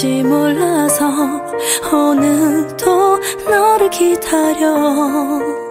될지 몰라서 오늘도 너를 기다려.